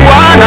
Why?